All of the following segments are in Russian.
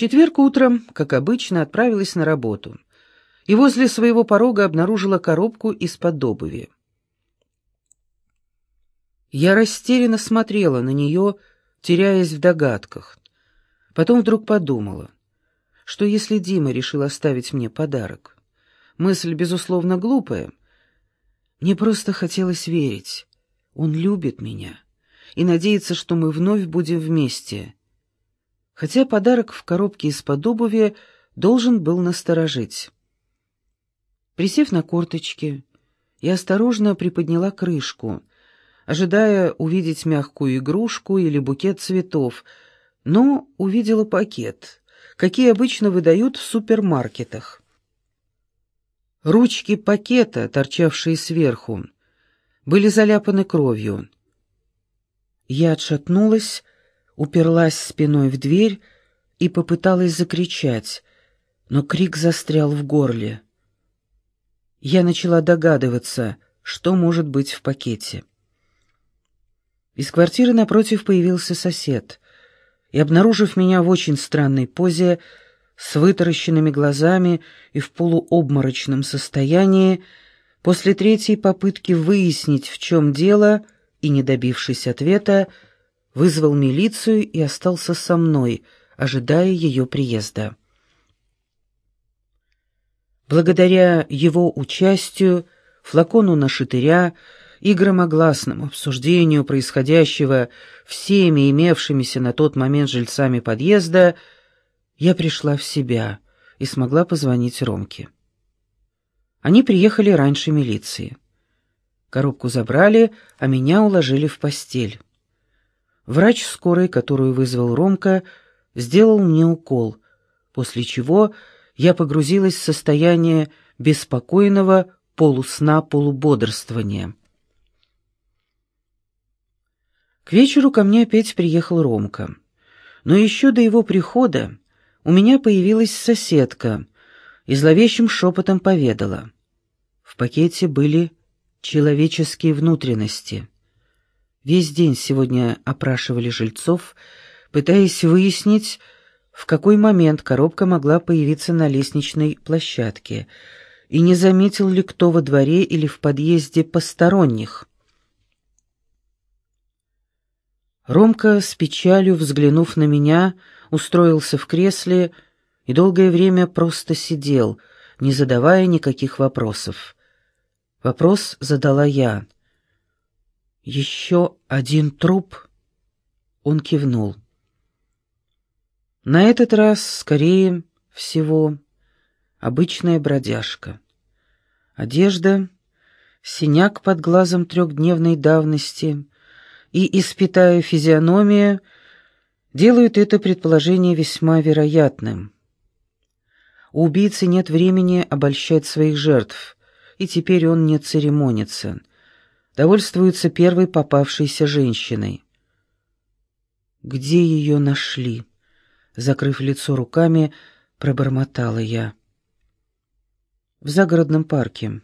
четверг утром, как обычно, отправилась на работу и возле своего порога обнаружила коробку из-под обуви. Я растерянно смотрела на нее, теряясь в догадках. Потом вдруг подумала, что если Дима решил оставить мне подарок, мысль, безусловно, глупая, мне просто хотелось верить. Он любит меня и надеется, что мы вновь будем вместе. Хотя подарок в коробке из-под обуви должен был насторожить. Присев на корточки, я осторожно приподняла крышку, ожидая увидеть мягкую игрушку или букет цветов, но увидела пакет, какие обычно выдают в супермаркетах. Ручки пакета, торчавшие сверху, были заляпаны кровью. Я отшатнулась, уперлась спиной в дверь и попыталась закричать, но крик застрял в горле. Я начала догадываться, что может быть в пакете. Из квартиры напротив появился сосед и, обнаружив меня в очень странной позе, с вытаращенными глазами и в полуобморочном состоянии, после третьей попытки выяснить, в чем дело, и, не добившись ответа, вызвал милицию и остался со мной, ожидая ее приезда. Благодаря его участию, флакону на шатыря и громогласному обсуждению происходящего всеми имевшимися на тот момент жильцами подъезда, я пришла в себя и смогла позвонить Ромке. Они приехали раньше милиции. Коробку забрали, а меня уложили в постель. Врач скорой, которую вызвал Ромка, сделал мне укол, после чего я погрузилась в состояние беспокойного полусна-полубодрствования. К вечеру ко мне опять приехал Ромка. Но еще до его прихода у меня появилась соседка и зловещим шепотом поведала. В пакете были человеческие внутренности. Весь день сегодня опрашивали жильцов, пытаясь выяснить, в какой момент коробка могла появиться на лестничной площадке, и не заметил ли кто во дворе или в подъезде посторонних. Ромка, с печалью взглянув на меня, устроился в кресле и долгое время просто сидел, не задавая никаких вопросов. Вопрос задала я. «Еще один труп?» Он кивнул. На этот раз, скорее всего, обычная бродяжка. Одежда, синяк под глазом трехдневной давности и испитая физиономия делают это предположение весьма вероятным. У убийцы нет времени обольщать своих жертв, и теперь он не церемонится, довольствуется первой попавшейся женщиной. Где ее нашли? закрыв лицо руками, пробормотала я. В загородном парке,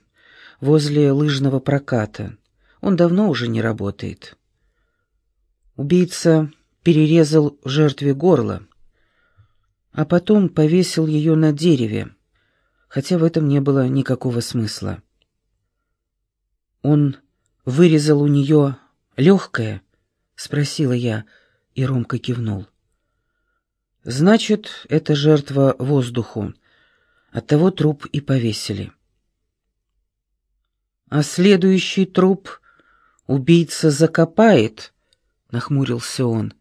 возле лыжного проката. Он давно уже не работает. Убийца перерезал жертве горло, а потом повесил ее на дереве, хотя в этом не было никакого смысла. «Он вырезал у нее легкое?» — спросила я, и Ромка кивнул. Значит, это жертва воздуху. Оттого труп и повесили. А следующий труп убийца закопает, нахмурился он,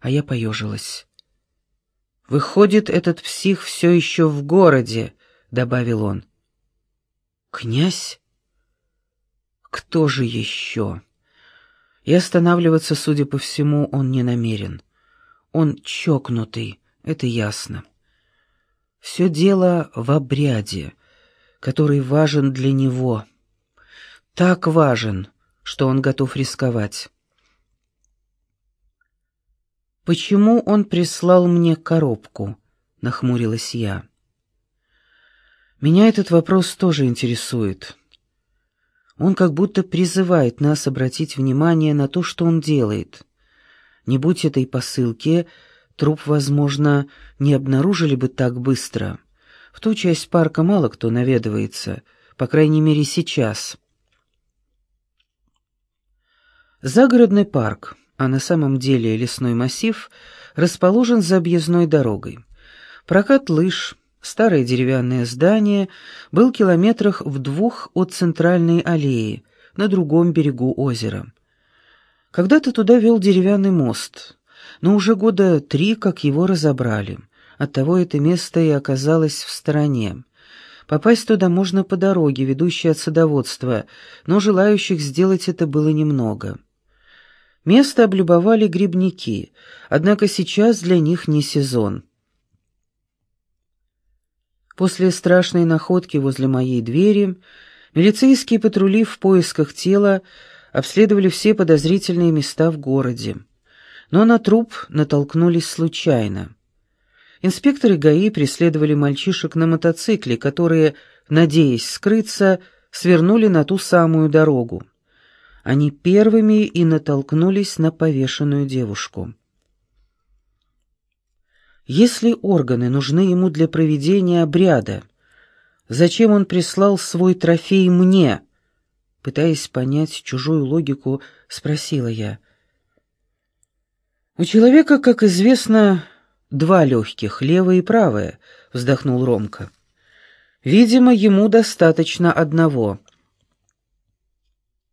а я поежилась. Выходит, этот псих все еще в городе, добавил он. Князь? Кто же еще? И останавливаться, судя по всему, он не намерен. Он чокнутый, это ясно. Все дело в обряде, который важен для него. Так важен, что он готов рисковать. «Почему он прислал мне коробку?» — нахмурилась я. «Меня этот вопрос тоже интересует. Он как будто призывает нас обратить внимание на то, что он делает. Не будь этой посылки, труп, возможно, не обнаружили бы так быстро. В ту часть парка мало кто наведывается, по крайней мере сейчас. Загородный парк, а на самом деле лесной массив, расположен за объездной дорогой. Прокат лыж, старое деревянное здание, был километрах в двух от центральной аллеи, на другом берегу озера. Когда-то туда вел деревянный мост, но уже года три, как его разобрали. Оттого это место и оказалось в стороне. Попасть туда можно по дороге, ведущей от садоводства, но желающих сделать это было немного. Место облюбовали грибники, однако сейчас для них не сезон. После страшной находки возле моей двери милицейские патрули в поисках тела обследовали все подозрительные места в городе. Но на труп натолкнулись случайно. Инспекторы ГАИ преследовали мальчишек на мотоцикле, которые, надеясь скрыться, свернули на ту самую дорогу. Они первыми и натолкнулись на повешенную девушку. Если органы нужны ему для проведения обряда, зачем он прислал свой трофей мне? Пытаясь понять чужую логику, спросила я. «У человека, как известно, два легких, левое и правое», — вздохнул Ромка. «Видимо, ему достаточно одного».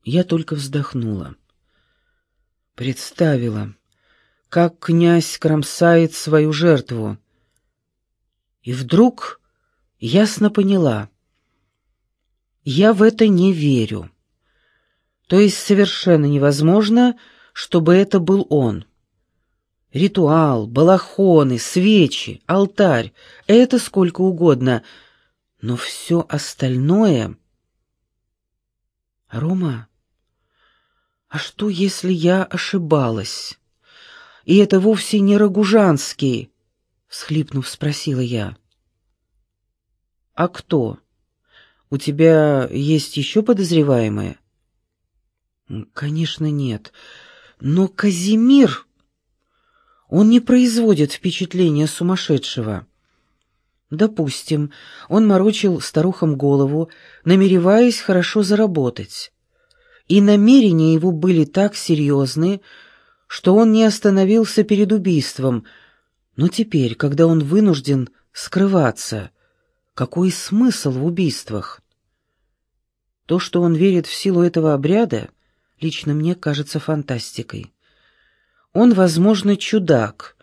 Я только вздохнула. Представила, как князь кромсает свою жертву. И вдруг ясно поняла. Я в это не верю. То есть совершенно невозможно, чтобы это был он. Ритуал, балахоны, свечи, алтарь — это сколько угодно, но все остальное... Рома, а что, если я ошибалась? И это вовсе не Рогужанский, — всхлипнув, спросила я. А кто? У тебя есть еще подозреваемые? Конечно, нет. Но Казимир... Он не производит впечатления сумасшедшего. Допустим, он морочил старухам голову, намереваясь хорошо заработать. И намерения его были так серьезны, что он не остановился перед убийством. Но теперь, когда он вынужден скрываться, какой смысл в убийствах? То, что он верит в силу этого обряда, лично мне кажется фантастикой. Он, возможно, чудак,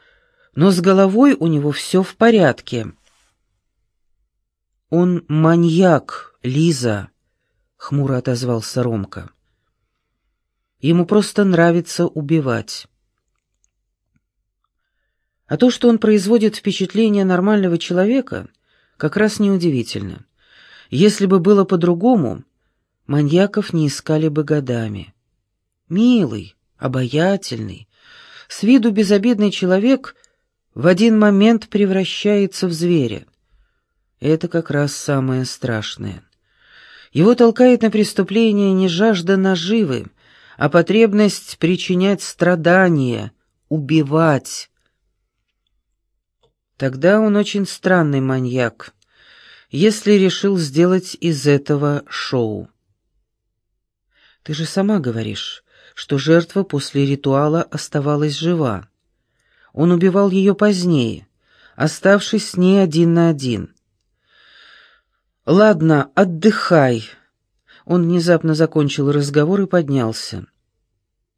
но с головой у него все в порядке. «Он маньяк, Лиза», — хмуро отозвался Ромка. «Ему просто нравится убивать». А то, что он производит впечатление нормального человека, как раз неудивительно. Если бы было по-другому, маньяков не искали бы годами. Милый, обаятельный, с виду безобидный человек в один момент превращается в зверя. Это как раз самое страшное. Его толкает на преступление не жажда наживы, а потребность причинять страдания, убивать. Тогда он очень странный маньяк, если решил сделать из этого шоу. Ты же сама говоришь, что жертва после ритуала оставалась жива. Он убивал ее позднее, оставшись с ней один на один. «Ладно, отдыхай». Он внезапно закончил разговор и поднялся.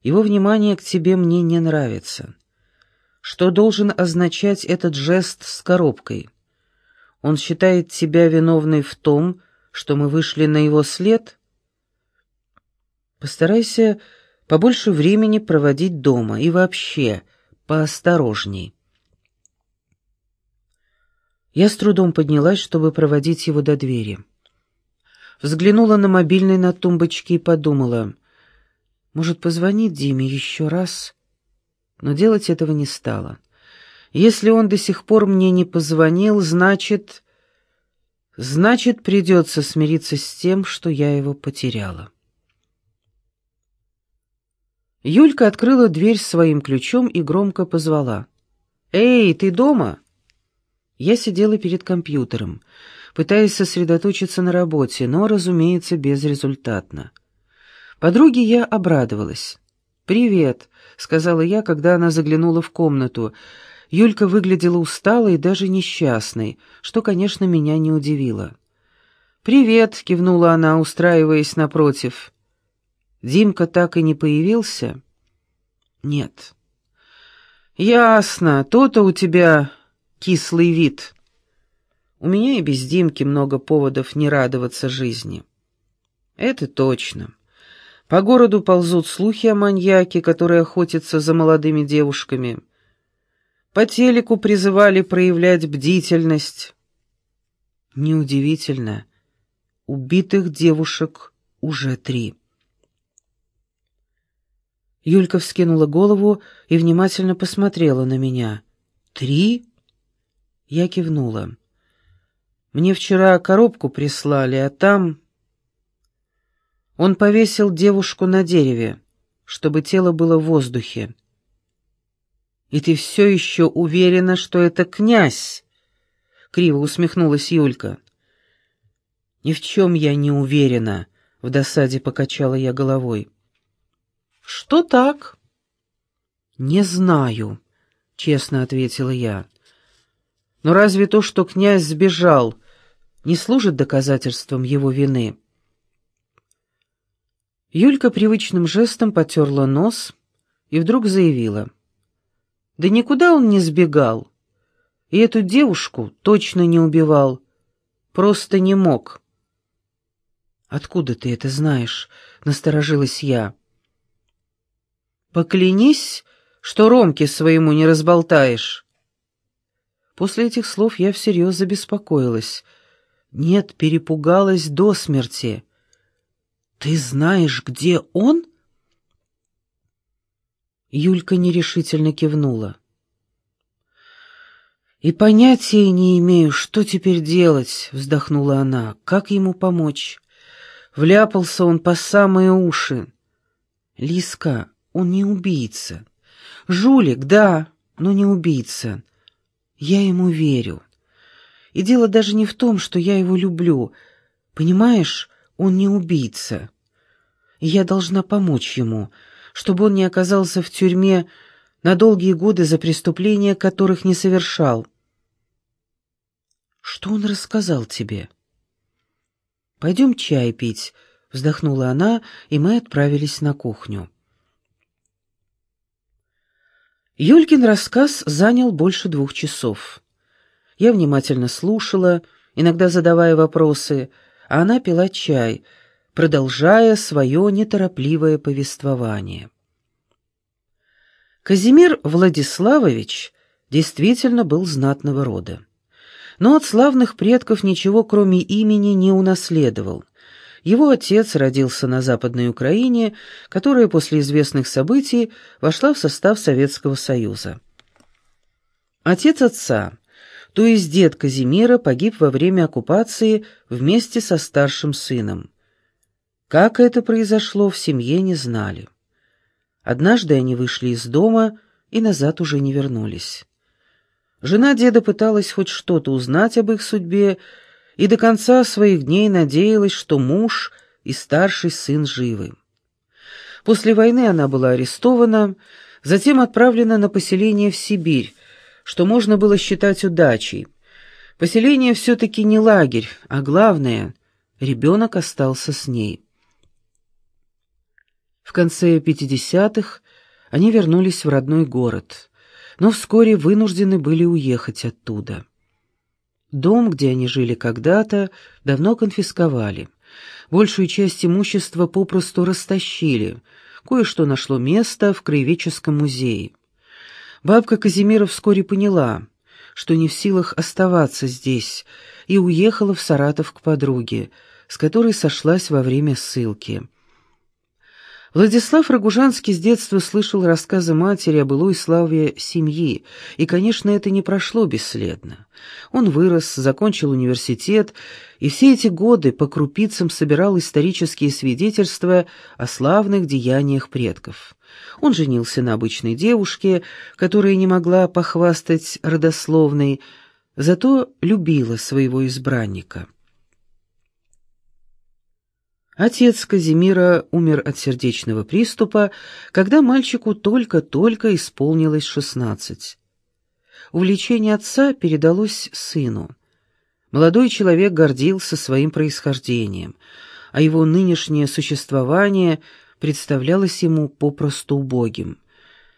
«Его внимание к тебе мне не нравится. Что должен означать этот жест с коробкой? Он считает тебя виновной в том, что мы вышли на его след?» Постарайся побольше времени проводить дома и вообще поосторожней. Я с трудом поднялась, чтобы проводить его до двери. Взглянула на мобильный на тумбочке и подумала, может, позвонить Диме еще раз? Но делать этого не стала. Если он до сих пор мне не позвонил, значит... Значит, придется смириться с тем, что я его потеряла. Юлька открыла дверь своим ключом и громко позвала. «Эй, ты дома?» Я сидела перед компьютером, пытаясь сосредоточиться на работе, но, разумеется, безрезультатно. Подруге я обрадовалась. «Привет», — сказала я, когда она заглянула в комнату. Юлька выглядела усталой и даже несчастной, что, конечно, меня не удивило. «Привет», — кивнула она, устраиваясь напротив. «Димка так и не появился?» «Нет». «Ясно, то-то у тебя кислый вид. У меня и без Димки много поводов не радоваться жизни». «Это точно. По городу ползут слухи о маньяке, который охотится за молодыми девушками. По телеку призывали проявлять бдительность». «Неудивительно». Убитых девушек уже три. Юлька вскинула голову и внимательно посмотрела на меня. «Три?» Я кивнула. «Мне вчера коробку прислали, а там...» Он повесил девушку на дереве, чтобы тело было в воздухе. «И ты все еще уверена, что это князь?» — криво усмехнулась Юлька. «Ни в чем я не уверена», — в досаде покачала я головой. «Что так?» «Не знаю», — честно ответила я. «Но разве то, что князь сбежал, не служит доказательством его вины?» Юлька привычным жестом потерла нос и вдруг заявила. «Да никуда он не сбегал, и эту девушку точно не убивал, просто не мог». «Откуда ты это знаешь?» — насторожилась я. «Поклянись, что Ромке своему не разболтаешь». После этих слов я всерьез забеспокоилась. Нет, перепугалась до смерти. «Ты знаешь, где он?» Юлька нерешительно кивнула. «И понятия не имею, что теперь делать», — вздохнула она. «Как ему помочь?» Вляпался он по самые уши. Лиска, он не убийца. Жулик, да, но не убийца. Я ему верю. И дело даже не в том, что я его люблю. Понимаешь, он не убийца. я должна помочь ему, чтобы он не оказался в тюрьме на долгие годы за преступления, которых не совершал. Что он рассказал тебе?» «Пойдем чай пить», — вздохнула она, и мы отправились на кухню. Юлькин рассказ занял больше двух часов. Я внимательно слушала, иногда задавая вопросы, а она пила чай, продолжая свое неторопливое повествование. Казимир Владиславович действительно был знатного рода но от славных предков ничего, кроме имени, не унаследовал. Его отец родился на Западной Украине, которая после известных событий вошла в состав Советского Союза. Отец отца, то есть дед Казимира, погиб во время оккупации вместе со старшим сыном. Как это произошло, в семье не знали. Однажды они вышли из дома и назад уже не вернулись. Жена деда пыталась хоть что-то узнать об их судьбе и до конца своих дней надеялась, что муж и старший сын живы. После войны она была арестована, затем отправлена на поселение в Сибирь, что можно было считать удачей. Поселение все-таки не лагерь, а главное — ребенок остался с ней. В конце 50-х они вернулись в родной город но вскоре вынуждены были уехать оттуда. Дом, где они жили когда-то, давно конфисковали. Большую часть имущества попросту растащили. Кое-что нашло место в краеведческом музее. Бабка Казимира вскоре поняла, что не в силах оставаться здесь, и уехала в Саратов к подруге, с которой сошлась во время ссылки. Владислав Рогужанский с детства слышал рассказы матери о былой славе семьи, и, конечно, это не прошло бесследно. Он вырос, закончил университет, и все эти годы по крупицам собирал исторические свидетельства о славных деяниях предков. Он женился на обычной девушке, которая не могла похвастать родословной, зато любила своего избранника. Отец Казимира умер от сердечного приступа, когда мальчику только-только исполнилось шестнадцать. Увлечение отца передалось сыну. Молодой человек гордился своим происхождением, а его нынешнее существование представлялось ему попросту убогим.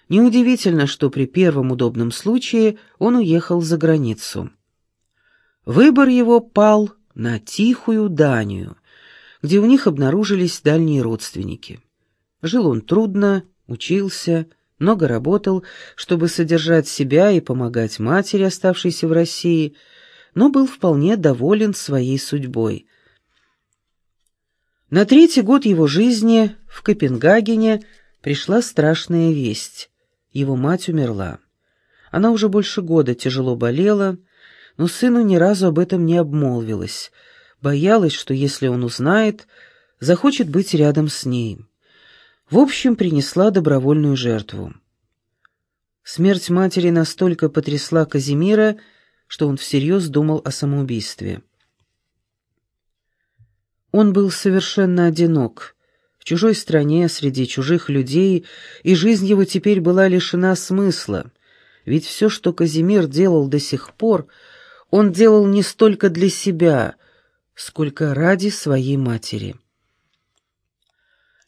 Неудивительно, что при первом удобном случае он уехал за границу. Выбор его пал на тихую Данию — где у них обнаружились дальние родственники. Жил он трудно, учился, много работал, чтобы содержать себя и помогать матери, оставшейся в России, но был вполне доволен своей судьбой. На третий год его жизни в Копенгагене пришла страшная весть. Его мать умерла. Она уже больше года тяжело болела, но сыну ни разу об этом не обмолвилась — боялась, что если он узнает, захочет быть рядом с ней. В общем, принесла добровольную жертву. Смерть матери настолько потрясла Казимира, что он всерьез думал о самоубийстве. Он был совершенно одинок, в чужой стране, среди чужих людей, и жизнь его теперь была лишена смысла, ведь все, что Казимир делал до сих пор, он делал не столько для себя, сколько ради своей матери.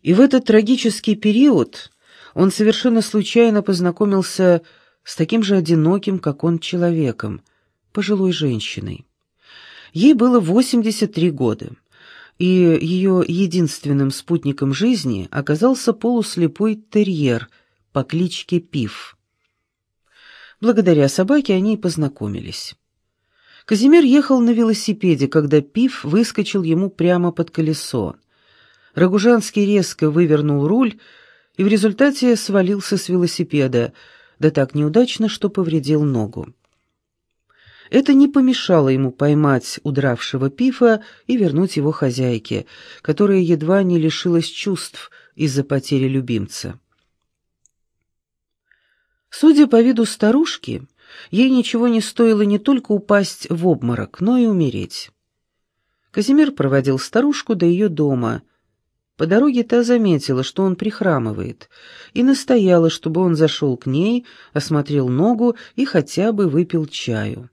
И в этот трагический период он совершенно случайно познакомился с таким же одиноким, как он, человеком, пожилой женщиной. Ей было 83 года, и ее единственным спутником жизни оказался полуслепой терьер по кличке Пив. Благодаря собаке они и познакомились. Казимир ехал на велосипеде, когда Пив выскочил ему прямо под колесо. Рогужанский резко вывернул руль и в результате свалился с велосипеда, да так неудачно, что повредил ногу. Это не помешало ему поймать удравшего Пифа и вернуть его хозяйке, которая едва не лишилась чувств из-за потери любимца. Судя по виду старушки, Ей ничего не стоило не только упасть в обморок, но и умереть. Казимир проводил старушку до ее дома. По дороге та заметила, что он прихрамывает, и настояла, чтобы он зашел к ней, осмотрел ногу и хотя бы выпил чаю.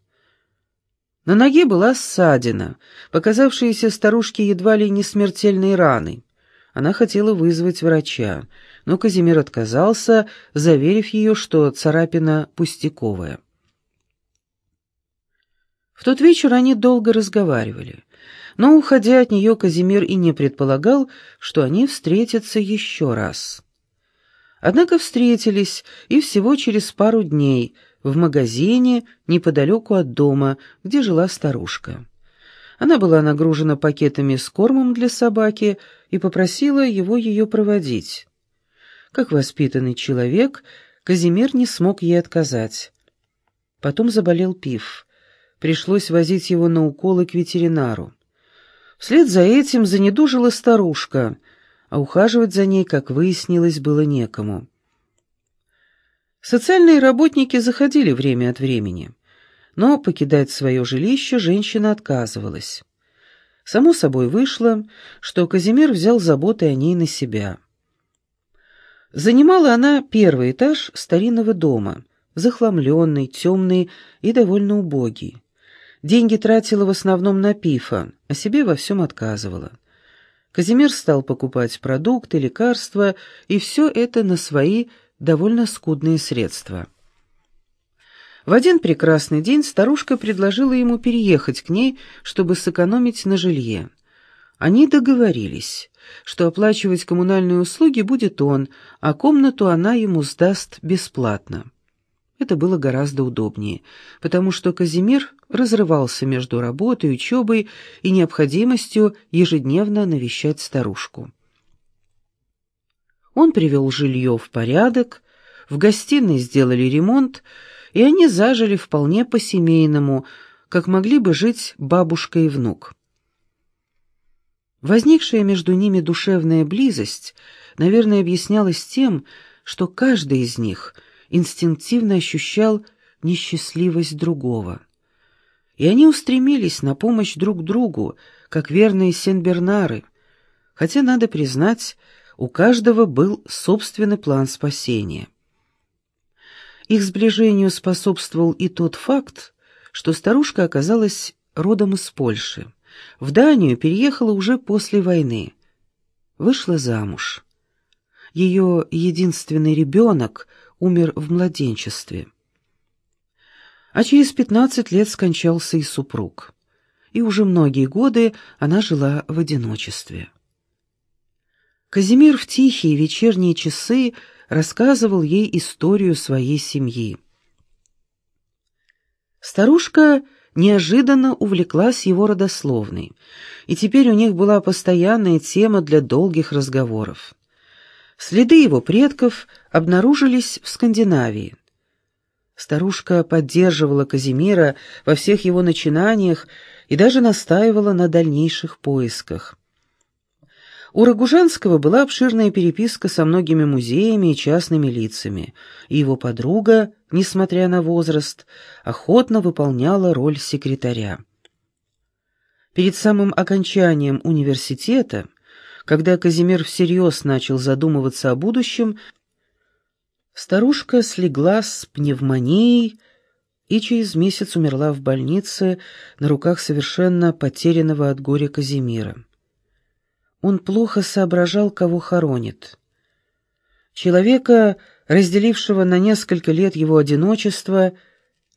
На ноге была ссадина, показавшаяся старушке едва ли не смертельной раной. Она хотела вызвать врача, но Казимир отказался, заверив ее, что царапина пустяковая. В тот вечер они долго разговаривали, но, уходя от нее, Казимир и не предполагал, что они встретятся еще раз. Однако встретились, и всего через пару дней, в магазине неподалеку от дома, где жила старушка. Она была нагружена пакетами с кормом для собаки и попросила его ее проводить. Как воспитанный человек, Казимир не смог ей отказать. Потом заболел Пив пришлось возить его на уколы к ветеринару. Вслед за этим занедужила старушка, а ухаживать за ней, как выяснилось, было некому. Социальные работники заходили время от времени, но покидать свое жилище женщина отказывалась. Само собой вышло, что Казимир взял заботы о ней на себя. Занимала она первый этаж старинного дома, захламленный, темный и довольно убогий. Деньги тратила в основном на пифа, а себе во всем отказывала. Казимир стал покупать продукты, лекарства, и все это на свои довольно скудные средства. В один прекрасный день старушка предложила ему переехать к ней, чтобы сэкономить на жилье. Они договорились, что оплачивать коммунальные услуги будет он, а комнату она ему сдаст бесплатно. Это было гораздо удобнее, потому что Казимир разрывался между работой, учебой и необходимостью ежедневно навещать старушку. Он привел жилье в порядок, в гостиной сделали ремонт, и они зажили вполне по-семейному, как могли бы жить бабушка и внук. Возникшая между ними душевная близость, наверное, объяснялась тем, что каждый из них инстинктивно ощущал несчастливость другого. И они устремились на помощь друг другу, как верные сенбернары, хотя, надо признать, у каждого был собственный план спасения. Их сближению способствовал и тот факт, что старушка оказалась родом из Польши. В Данию переехала уже после войны. Вышла замуж. Ее единственный ребенок умер в младенчестве. А через пятнадцать лет скончался и супруг. И уже многие годы она жила в одиночестве. Казимир в тихие вечерние часы рассказывал ей историю своей семьи. Старушка неожиданно увлеклась его родословной, и теперь у них была постоянная тема для долгих разговоров. Следы его предков обнаружились в Скандинавии. Старушка поддерживала Казимира во всех его начинаниях и даже настаивала на дальнейших поисках. У Рогужанского была обширная переписка со многими музеями и частными лицами, и его подруга, несмотря на возраст, охотно выполняла роль секретаря. Перед самым окончанием университета, когда Казимир всерьез начал задумываться о будущем, старушка слегла с пневмонией и через месяц умерла в больнице на руках совершенно потерянного от горя Казимира. Он плохо соображал, кого хоронит. Человека, разделившего на несколько лет его одиночество,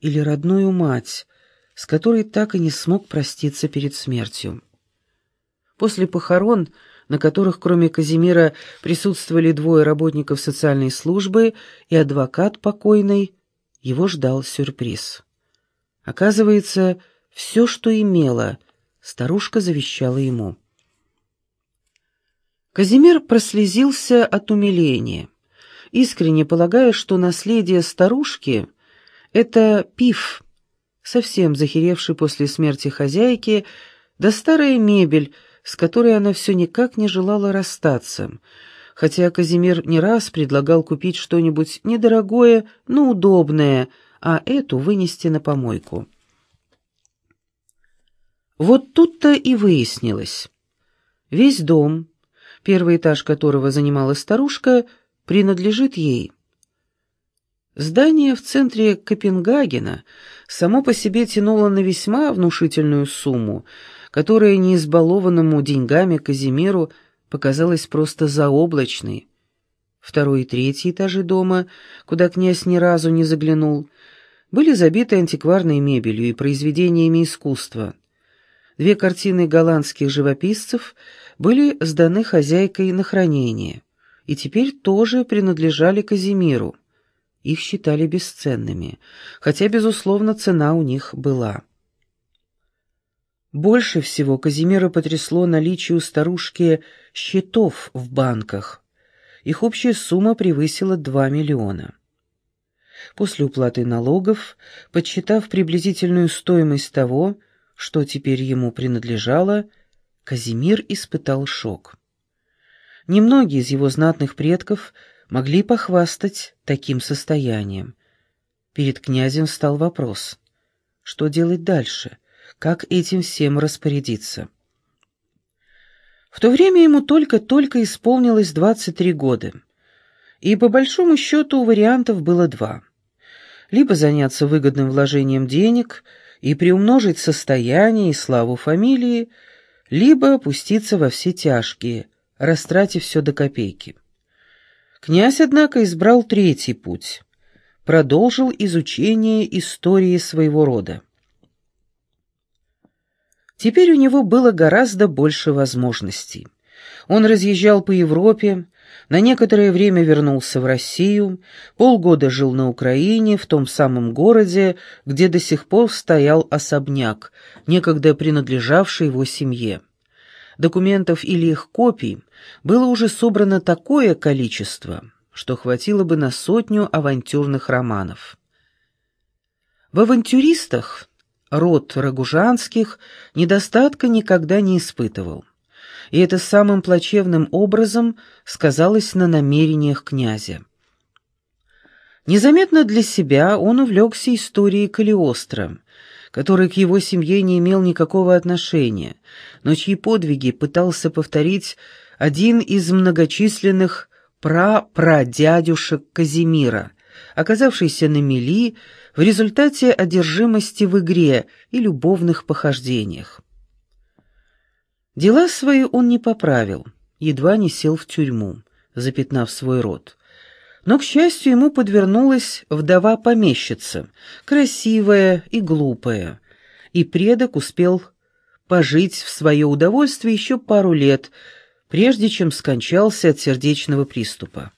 или родную мать, с которой так и не смог проститься перед смертью. После похорон, на которых кроме Казимира присутствовали двое работников социальной службы и адвокат покойный, его ждал сюрприз. Оказывается, все, что имела, старушка завещала ему. Казимир прослезился от умиления, искренне полагая, что наследие старушки — это пив, совсем захеревший после смерти хозяйки, да старая мебель, с которой она все никак не желала расстаться, хотя Казимир не раз предлагал купить что-нибудь недорогое, но удобное, а эту вынести на помойку. Вот тут-то и выяснилось. Весь дом, первый этаж которого занимала старушка, принадлежит ей. Здание в центре Копенгагена само по себе тянуло на весьма внушительную сумму, которая неизбалованному деньгами Казимиру показалась просто заоблачной. Второй и третий этажи дома, куда князь ни разу не заглянул, были забиты антикварной мебелью и произведениями искусства. Две картины голландских живописцев были сданы хозяйкой на хранение и теперь тоже принадлежали Казимиру. Их считали бесценными, хотя, безусловно, цена у них была. Больше всего Казимира потрясло наличие у старушки счетов в банках. Их общая сумма превысила 2 миллиона. После уплаты налогов, подсчитав приблизительную стоимость того, что теперь ему принадлежало, Казимир испытал шок. Немногие из его знатных предков могли похвастать таким состоянием. Перед князем стал вопрос, что делать дальше, как этим всем распорядиться. В то время ему только-только исполнилось 23 года, и по большому счету вариантов было два. Либо заняться выгодным вложением денег – и приумножить состояние и славу фамилии, либо опуститься во все тяжкие, растратив все до копейки. Князь, однако, избрал третий путь, продолжил изучение истории своего рода. Теперь у него было гораздо больше возможностей. Он разъезжал по Европе, на некоторое время вернулся в Россию, полгода жил на Украине, в том самом городе, где до сих пор стоял особняк, некогда принадлежавший его семье. Документов или их копий было уже собрано такое количество, что хватило бы на сотню авантюрных романов. В авантюристах род Рогужанских недостатка никогда не испытывал, и это самым плачевным образом сказалось на намерениях князя. Незаметно для себя он увлекся историей Калиостро, который к его семье не имел никакого отношения, но чьи подвиги пытался повторить один из многочисленных пра-прадядюшек Казимира, оказавшийся на мели в результате одержимости в игре и любовных похождениях. Дела свои он не поправил, едва не сел в тюрьму, запятнав свой род. Но, к счастью, ему подвернулась вдова-помещица, красивая и глупая, и предок успел пожить в свое удовольствие еще пару лет, прежде чем скончался от сердечного приступа.